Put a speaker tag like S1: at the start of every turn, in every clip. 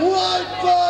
S1: White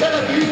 S1: instead